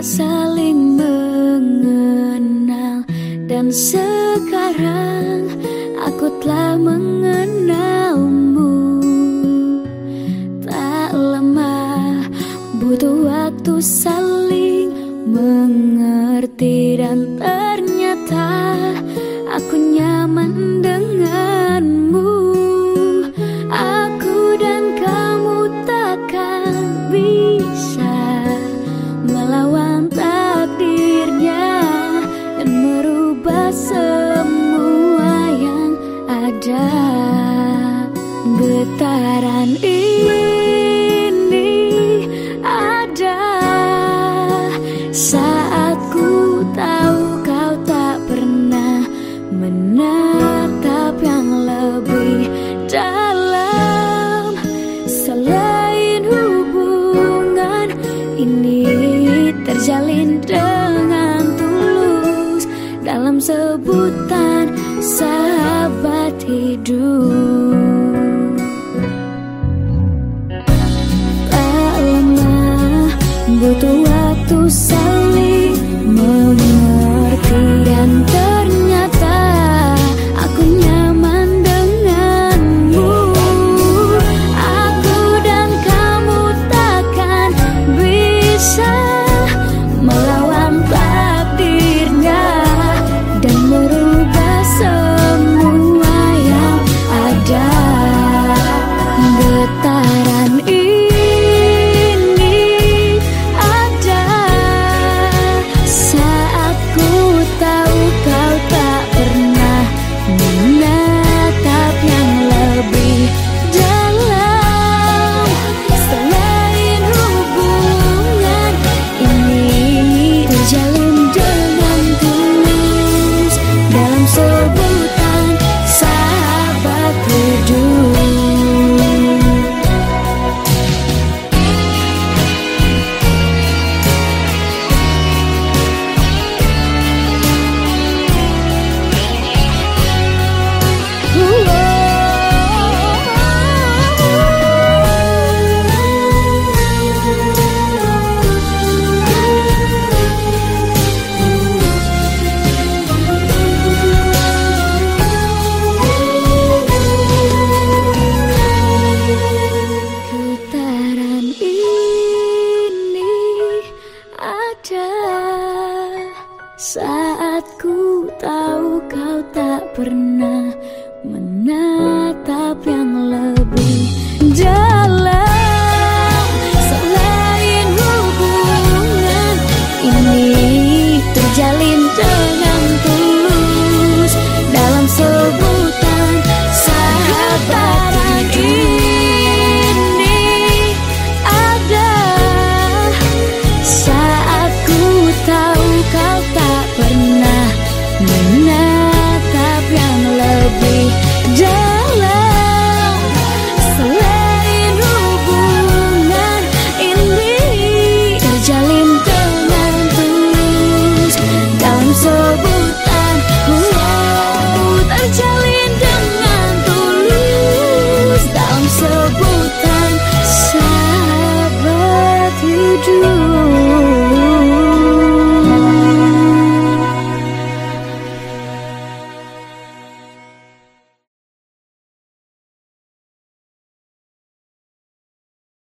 saling mengenal. Dan sekarang semua yang ada. Getaran ini ada. Saat ku tahu kau tak pernah menang. Tak lama butuh waktu saling mengerti dan so pernah